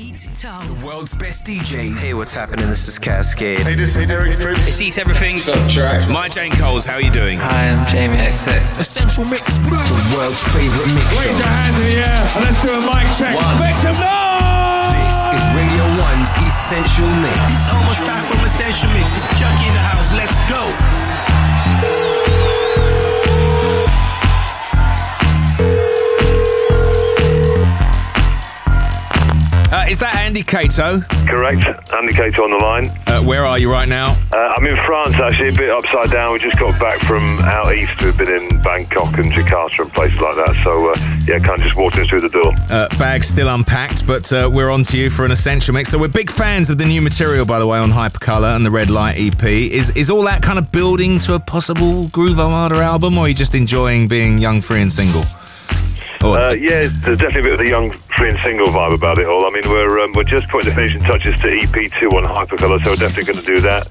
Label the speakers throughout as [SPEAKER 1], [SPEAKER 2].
[SPEAKER 1] The world's best DJs.
[SPEAKER 2] Hey, what's happening? This is Kaskade.
[SPEAKER 3] Hey, this is Eric Prydz.
[SPEAKER 4] It's East Everything.
[SPEAKER 1] Maya Jane Coles, how are you doing?
[SPEAKER 2] Hi, I'm Jamie XX.
[SPEAKER 4] Essential Mix.
[SPEAKER 1] The world's favourite mix
[SPEAKER 3] Raise your hands in the air and let's do a mic check.
[SPEAKER 1] One.
[SPEAKER 3] Make some noise!
[SPEAKER 1] This is Radio 1's Essential Mix.
[SPEAKER 4] It's Almost time from Essential Mix. It's Chuckie in the house. Let's go.
[SPEAKER 1] Uh, is that Andy Cato?
[SPEAKER 5] Correct. Andy Cato on the line.
[SPEAKER 1] Uh, where are you right now?
[SPEAKER 5] Uh, I'm in France, actually, a bit upside down. We just got back from out east. We've been in Bangkok and Jakarta and places like that. So, uh, yeah, kind of just walked in through the door.
[SPEAKER 1] Uh, bag's still unpacked, but uh, we're on to you for an essential mix. So we're big fans of the new material, by the way, on Hypercolour and the Red Light EP. Is is all that kind of building to a possible Groove Armada album, or are you just enjoying being young, free, and single? Or,
[SPEAKER 5] Uh, yeah, there's definitely a bit of the young free and single vibe about it all. I mean, we're um, we're just putting the finishing touches to EP2 on Hypercolour, so we're definitely going to do that.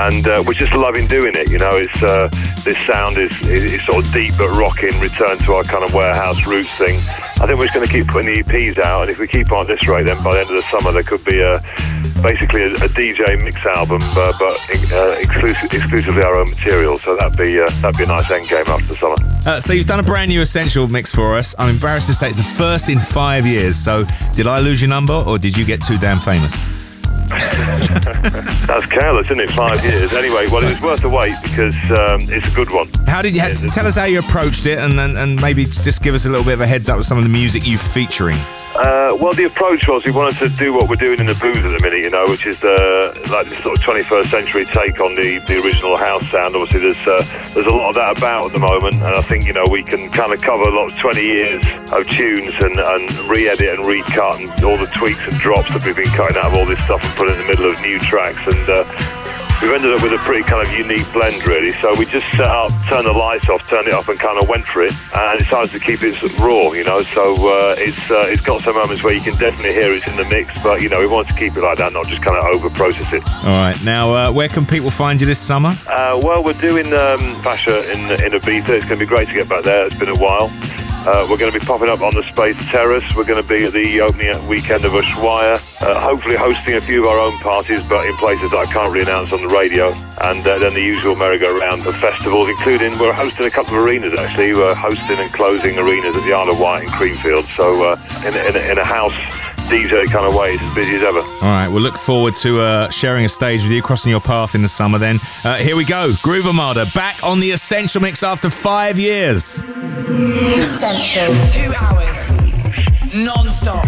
[SPEAKER 5] And uh, we're just loving doing it. You know, it's uh, this sound is, is is sort of deep but rocking, return to our kind of warehouse roots thing. I think we're just going to keep putting the EPs out, and if we keep on at this rate, then by the end of the summer there could be a basically a, a DJ mix album, uh, but uh, exclusive, exclusively our own material. So that'd be uh, that'd be a nice end game after the summer.
[SPEAKER 1] Uh, so you've done a brand new essential mix for us. I'm embarrassed to say it's the first in five years. So did I lose your number, or did you get too damn famous?
[SPEAKER 5] That's careless, isn't it? Five years. Anyway, well, it was worth the wait because um, it's a good one.
[SPEAKER 1] How did you
[SPEAKER 5] Yeah,
[SPEAKER 1] tell us how you approached it, and, and and maybe just give us a little bit of a heads up with some of the music you're featuring?
[SPEAKER 5] Uh, well, the approach was we wanted to do what we're doing in the booth at the minute, you know, which is the like this sort of 21st century take on the, the original house sound. Obviously, there's uh, there's a lot of that about at the moment, and I think you know we can kind of cover a lot of 20 years of tunes and, and re-edit and recut and all the tweaks and drops that we've been cutting out of all this stuff and putting in the middle of new tracks and. Uh, We've ended up with a pretty kind of unique blend, really. So we just set up, turned the lights off, turned it off, and kind of went for it, and decided to keep it raw, you know. So uh, it's uh, it's got some moments where you can definitely hear it's in the mix, but you know we wanted to keep it like that, not just kind of over process it.
[SPEAKER 1] All right. Now, uh, where can people find you this summer?
[SPEAKER 5] Uh, well, we're doing um, in in Ibiza. It's going to be great to get back there. It's been a while. Uh, we're going to be popping up on the Space Terrace. We're going to be at the opening weekend of Ushuaia. Uh, hopefully hosting a few of our own parties, but in places that I can't really announce on the radio. And uh, then the usual merry-go-round of festivals, including we're hosting a couple of arenas actually. We're hosting and closing arenas at the Isle of Wight and Creamfield. So uh, in, in, in a house DJ kind of way, it's as busy as ever.
[SPEAKER 1] All right. We'll look forward to uh, sharing a stage with you, crossing your path in the summer. Then uh, here we go. Groove Armada back on the Essential Mix after five years.
[SPEAKER 6] Essential.
[SPEAKER 7] Two hours, non-stop,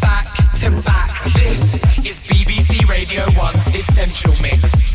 [SPEAKER 7] back to back. This is BBC Radio 1's Essential Mix.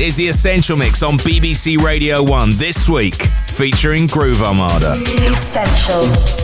[SPEAKER 1] Is the Essential Mix on BBC Radio 1 this week, featuring Groove Armada.
[SPEAKER 6] Essential.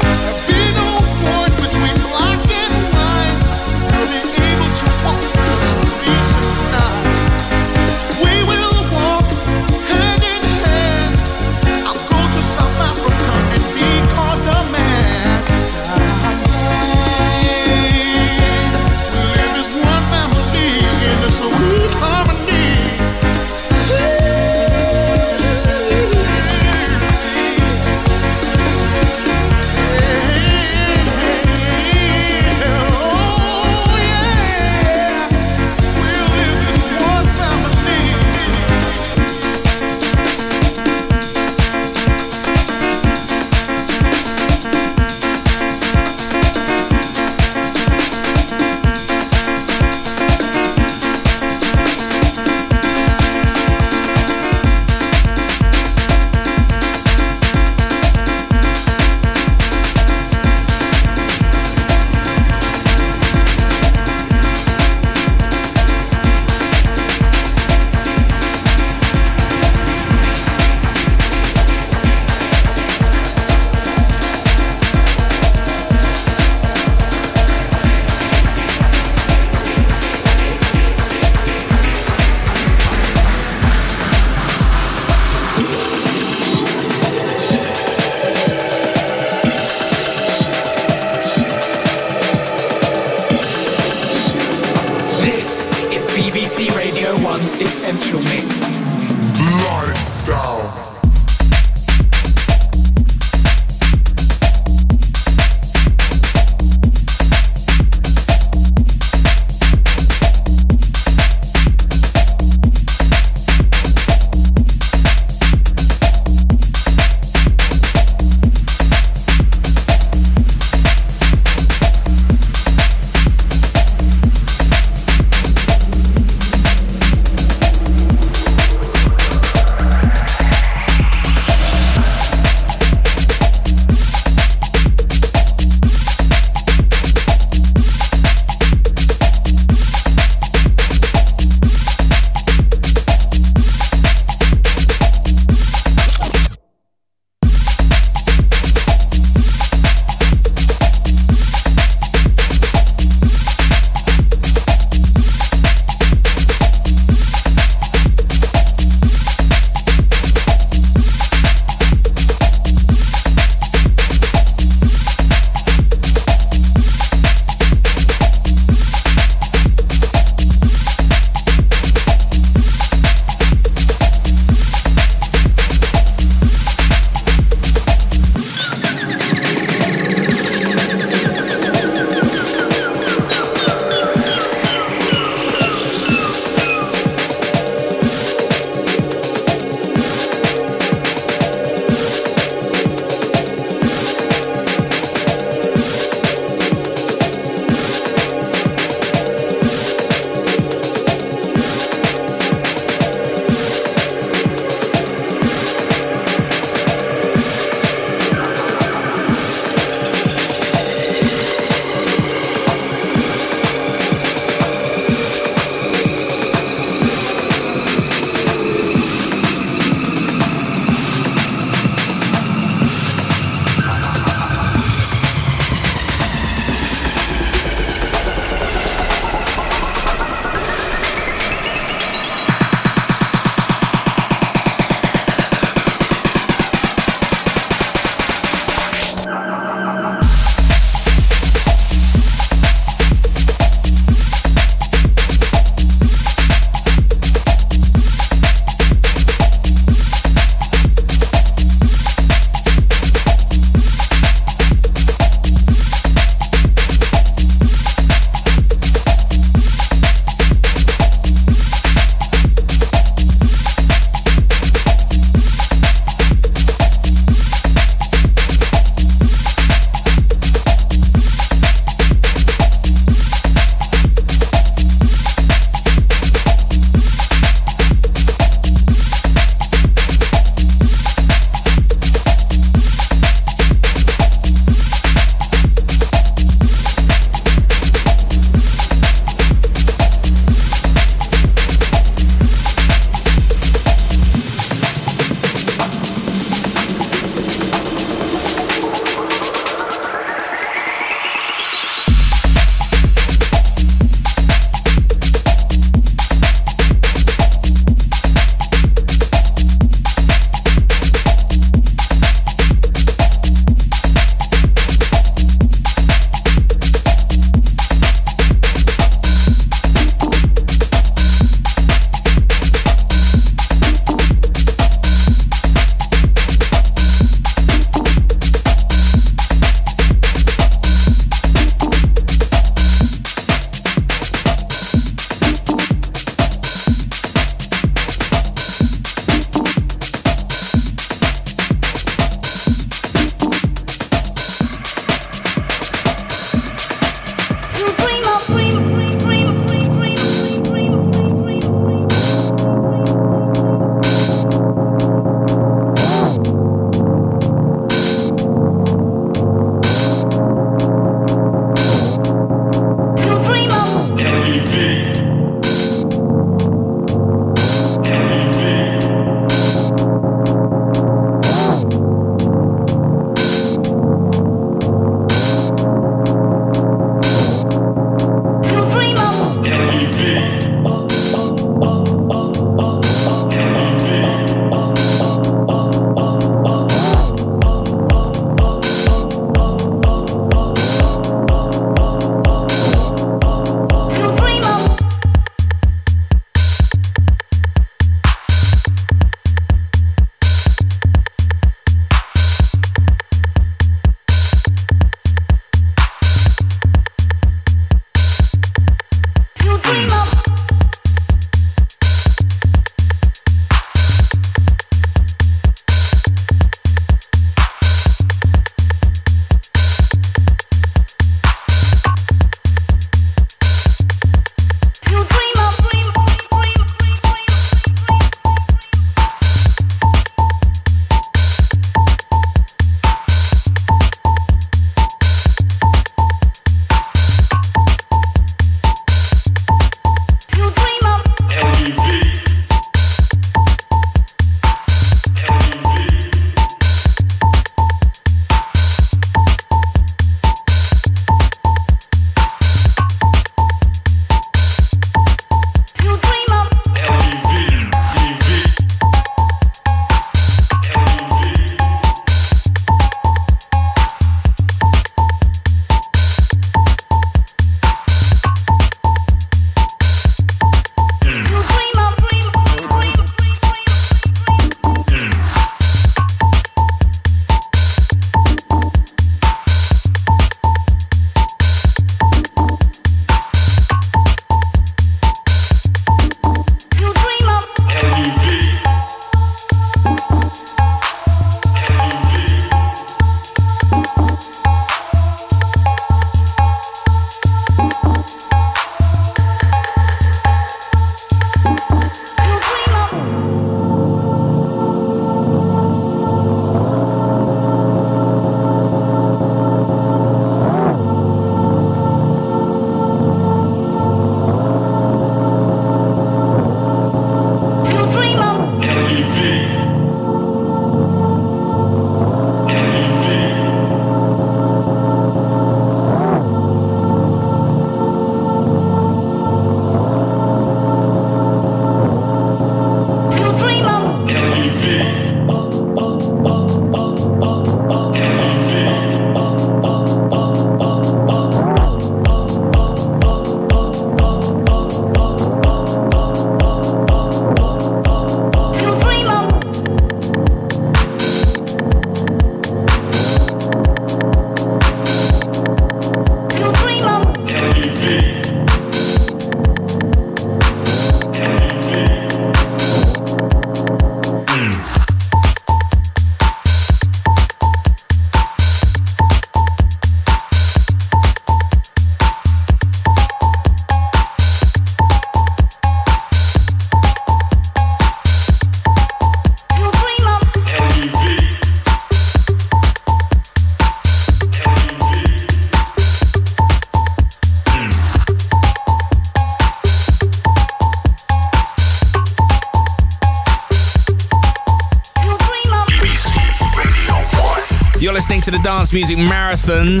[SPEAKER 1] Dance Music Marathon.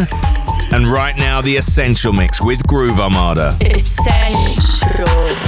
[SPEAKER 1] And right now, the Essential Mix with Groove Armada.
[SPEAKER 8] Essential.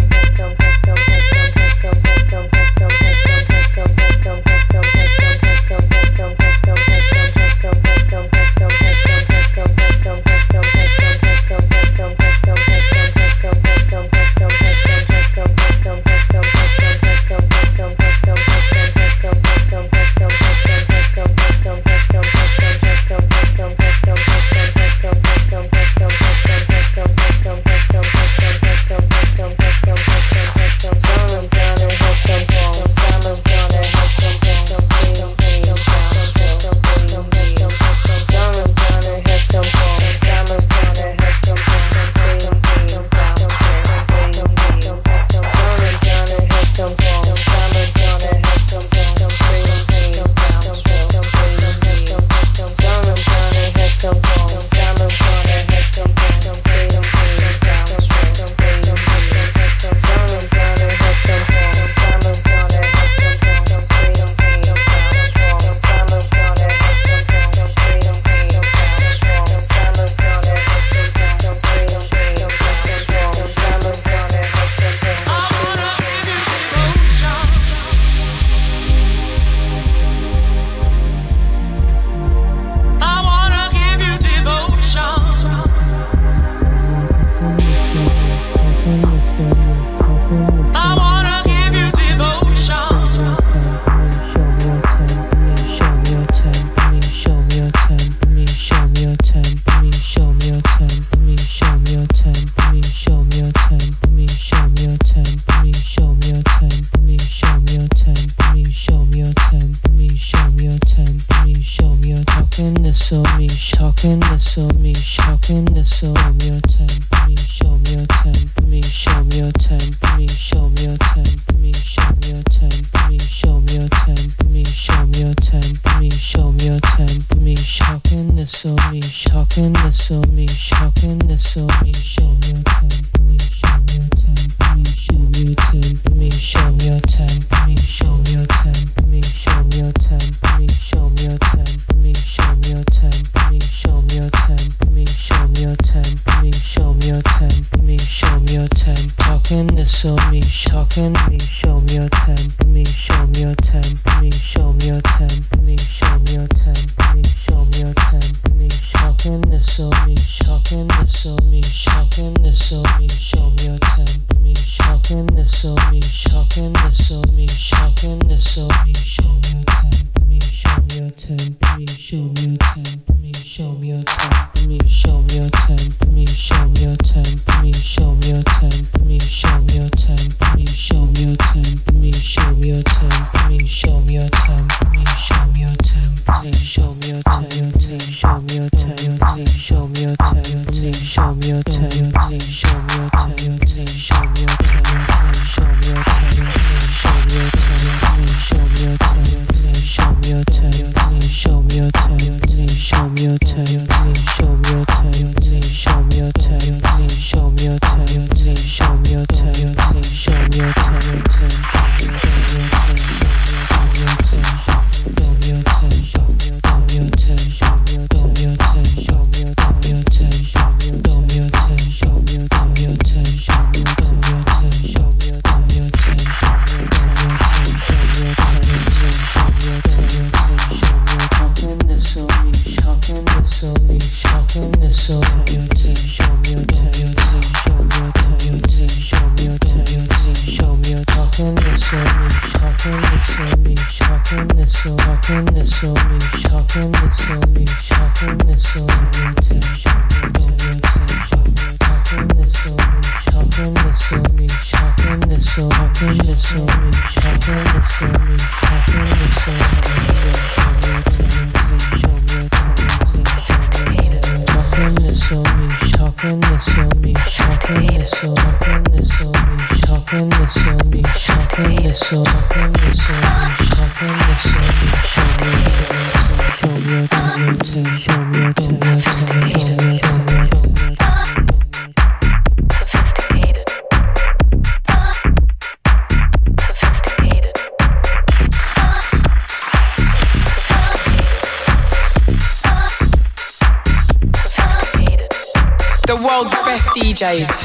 [SPEAKER 9] DJs,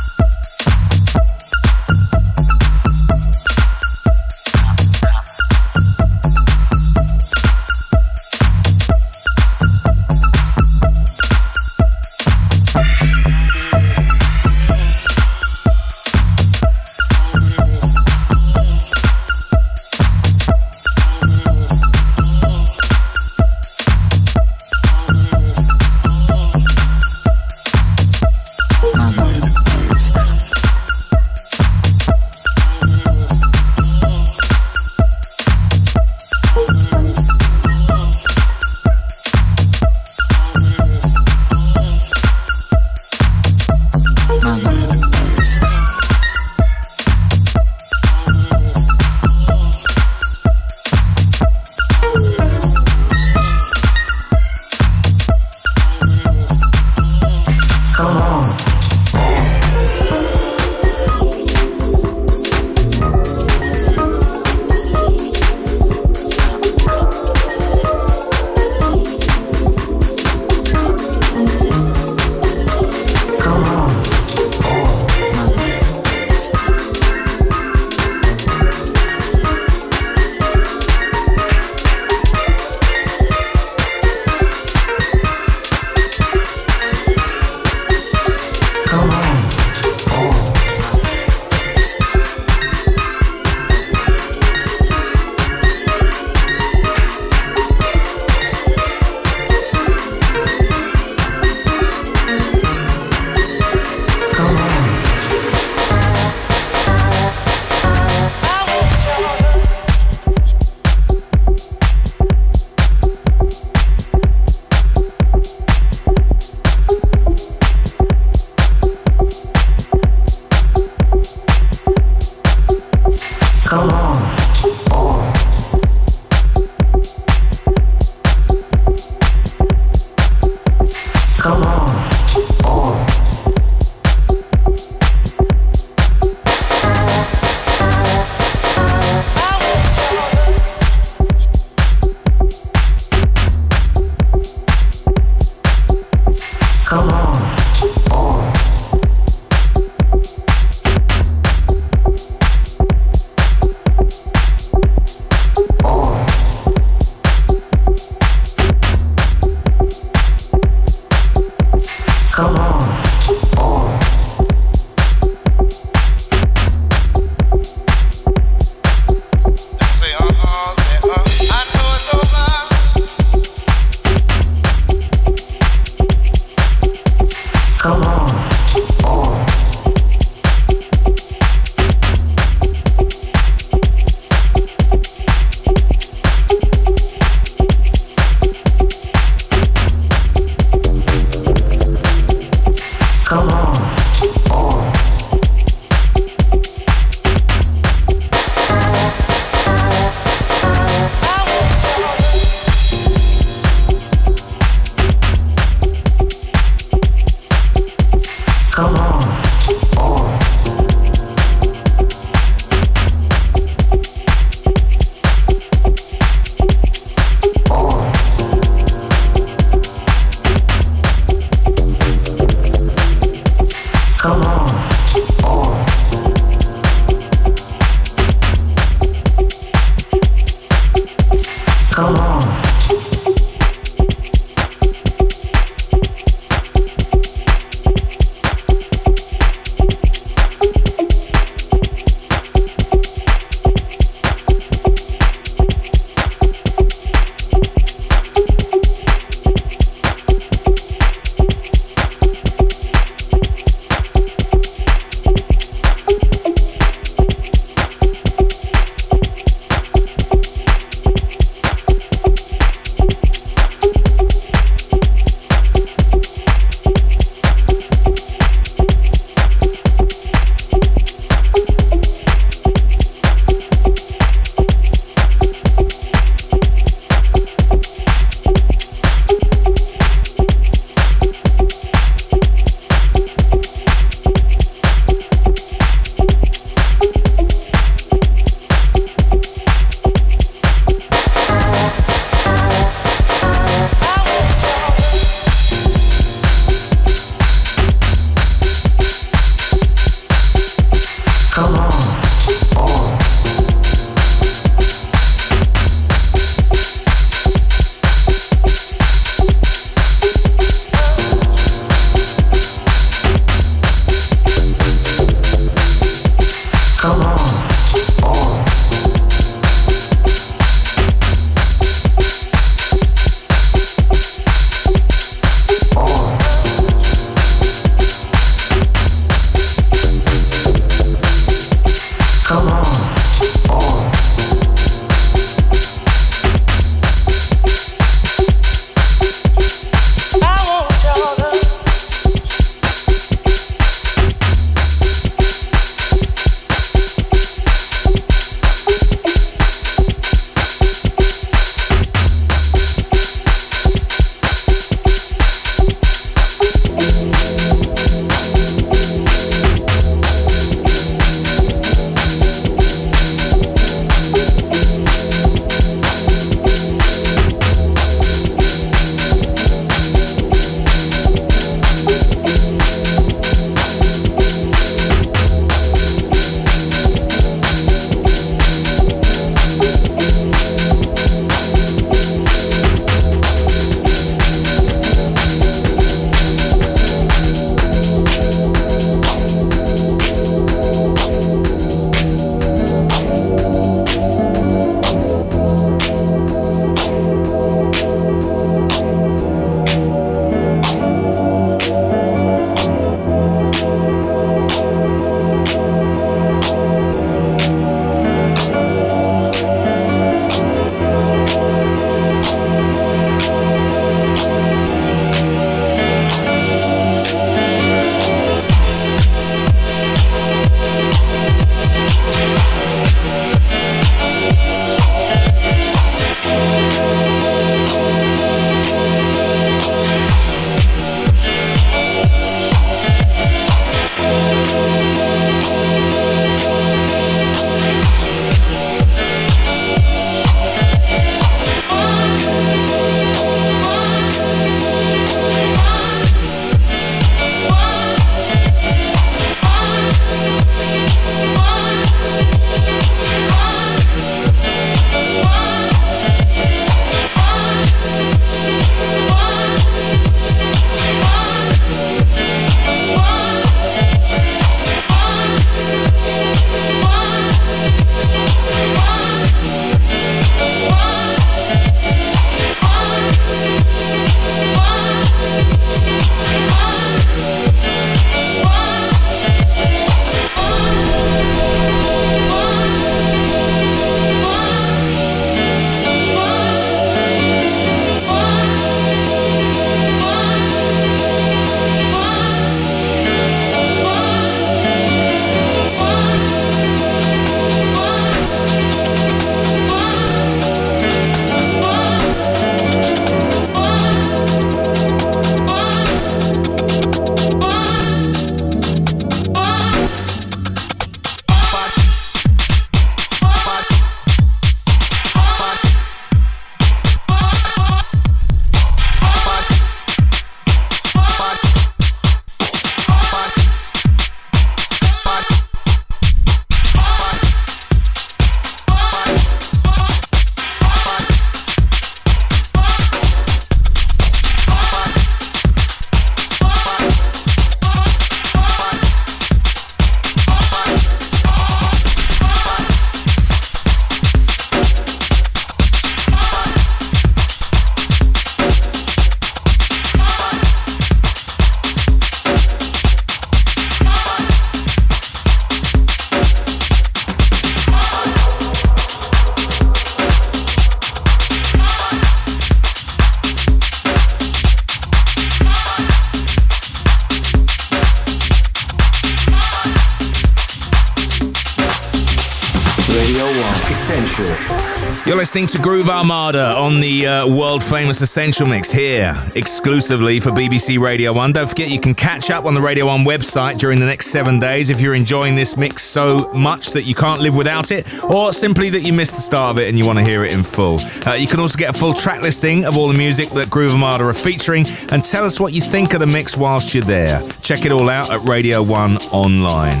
[SPEAKER 1] listening to Groove Armada on the uh, world famous Essential Mix here, exclusively for BBC Radio 1. Don't forget you can catch up on the Radio 1 website during the next seven days if you're enjoying this mix so much that you can't live without it, or simply that you missed the start of it and you want to hear it in full. Uh, you can also get a full track listing of all the music that Groove Armada are featuring and tell us what you think of the mix whilst you're there. Check it all out at Radio 1 online.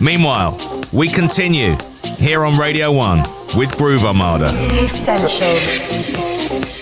[SPEAKER 1] Meanwhile, we continue here on Radio 1 with Groove Armada.
[SPEAKER 6] Essential.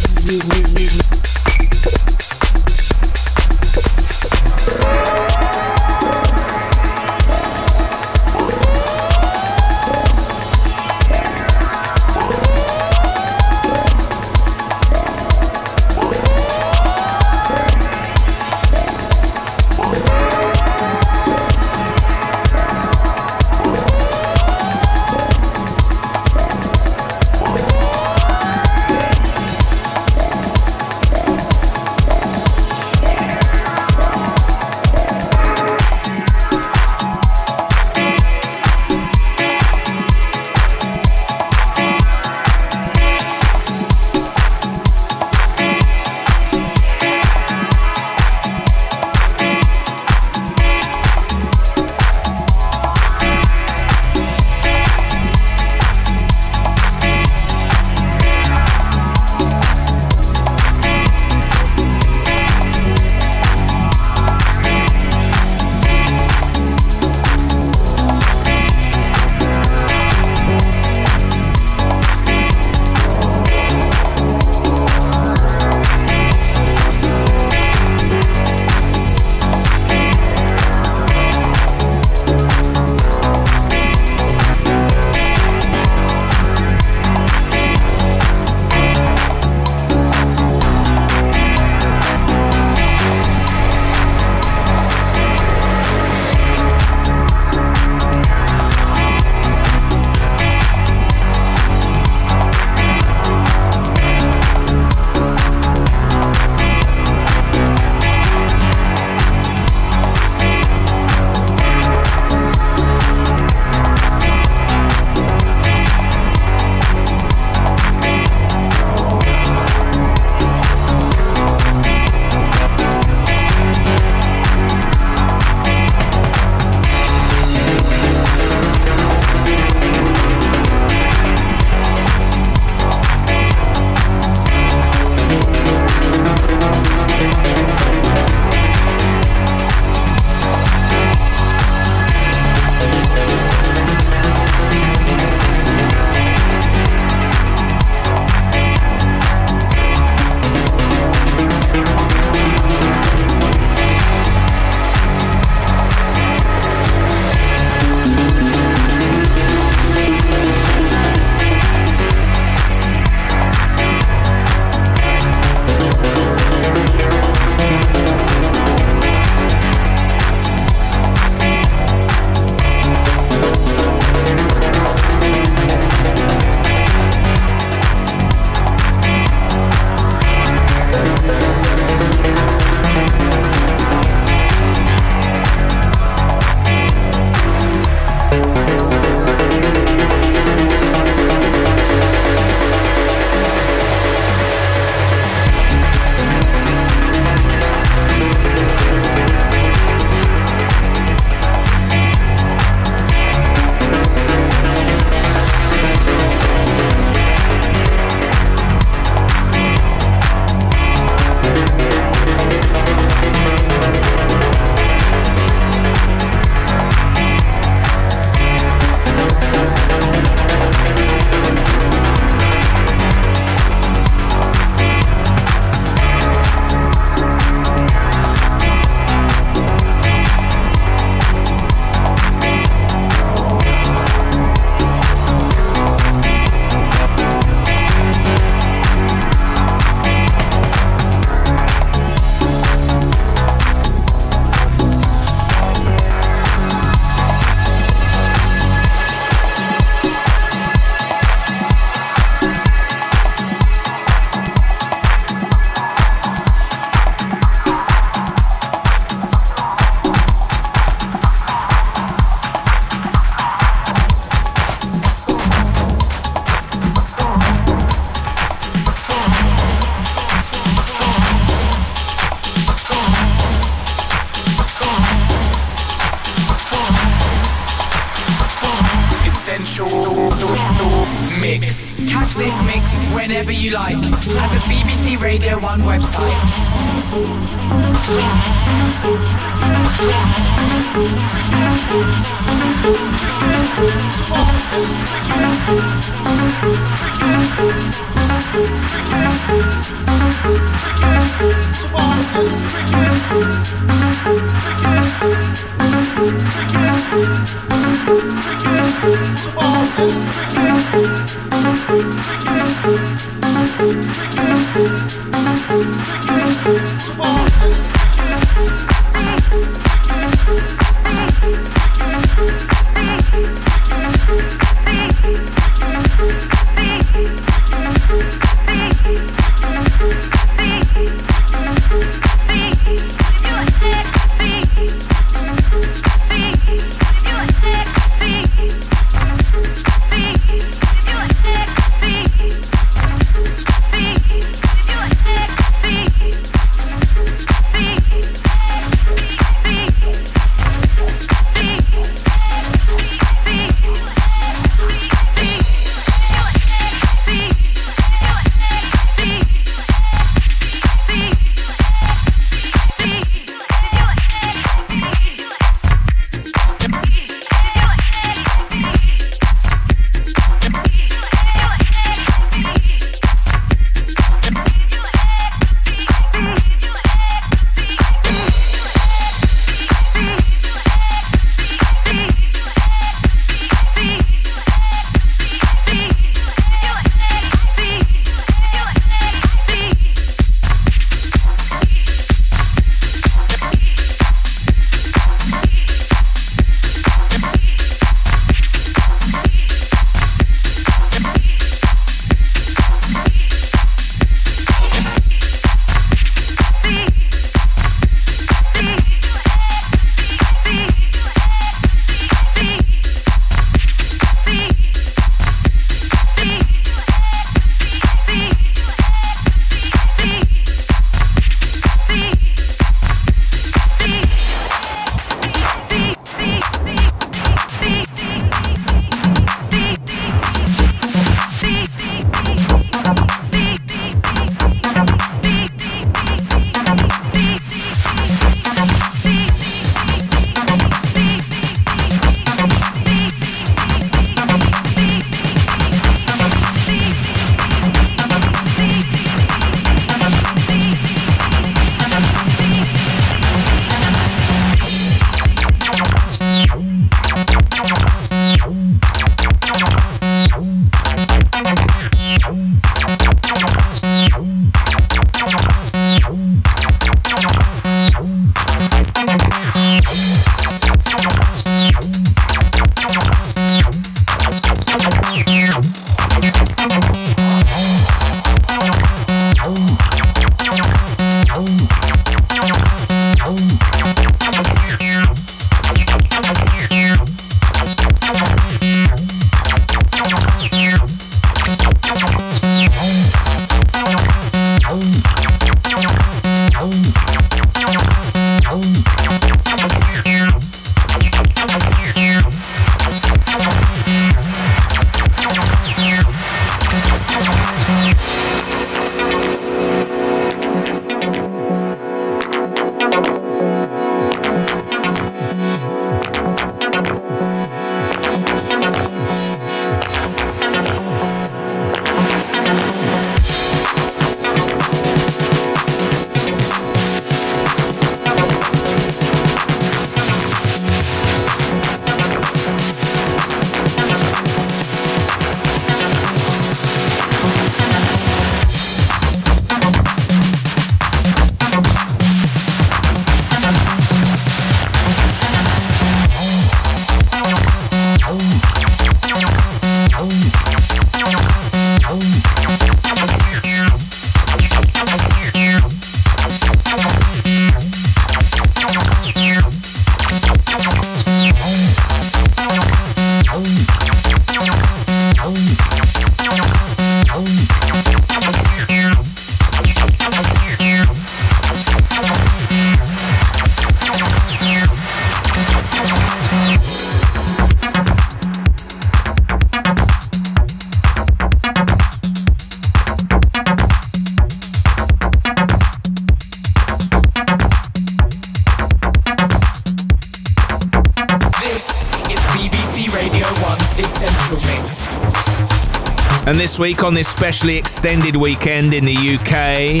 [SPEAKER 10] On this specially extended weekend in the UK,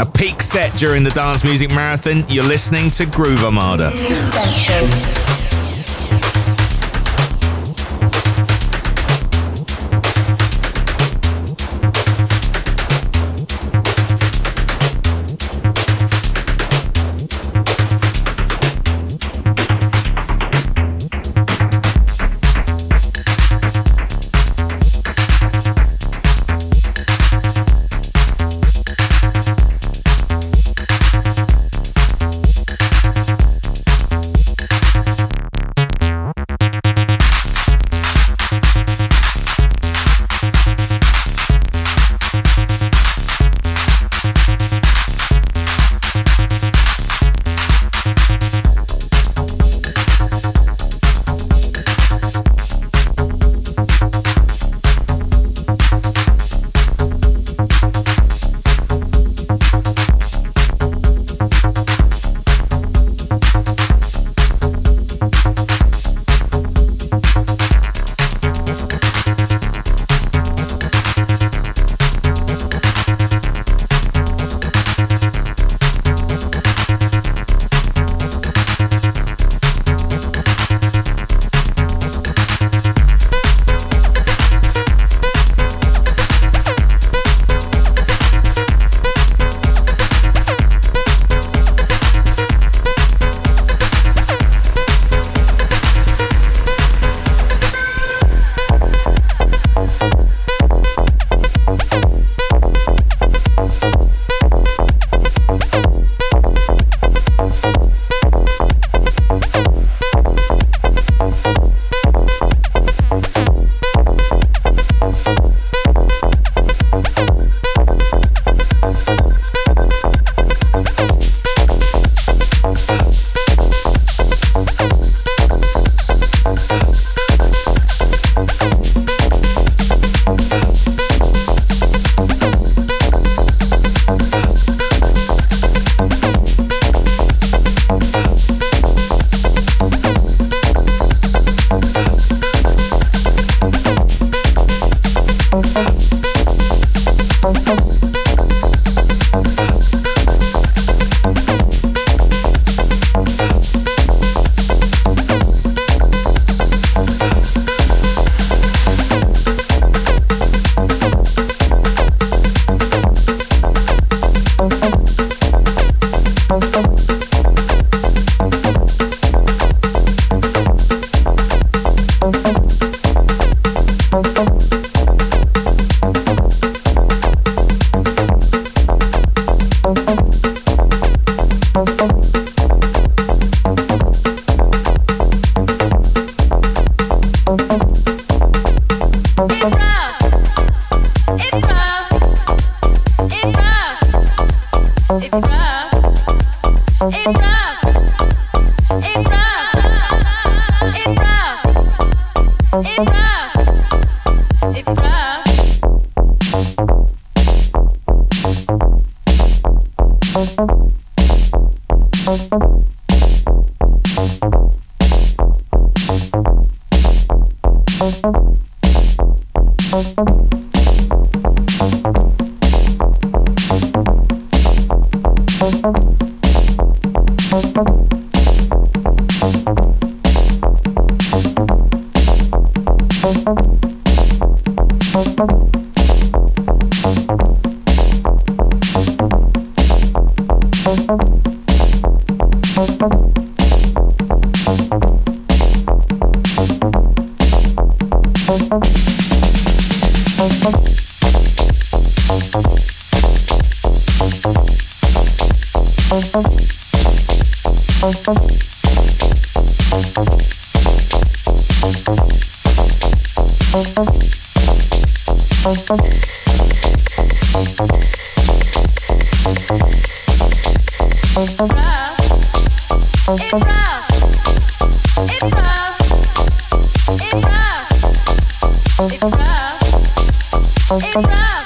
[SPEAKER 10] a peak set during the Dance Music Marathon, you're listening to Groove Armada.
[SPEAKER 11] Hey,
[SPEAKER 1] bro.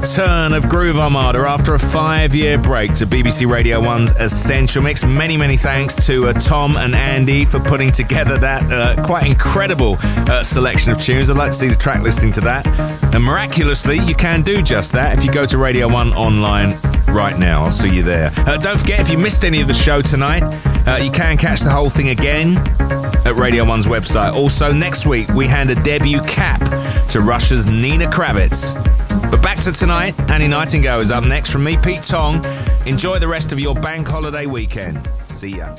[SPEAKER 1] Return of Groove Armada after a five year break to BBC Radio 1's Essential Mix. Many, many thanks to uh, Tom and Andy for putting together that uh, quite incredible uh, selection of tunes. I'd like to see the track listing to that. And miraculously, you can do just that if you go to Radio 1 online right now. I'll see you there. Uh, don't forget, if you missed any of the show tonight, uh, you can catch the whole thing again at Radio 1's website. Also, next week, we hand a debut cap to Russia's Nina Kraviz. But back to tonight, Annie Nightingale is up next from me, Pete Tong. Enjoy the rest of your bank holiday weekend. See ya.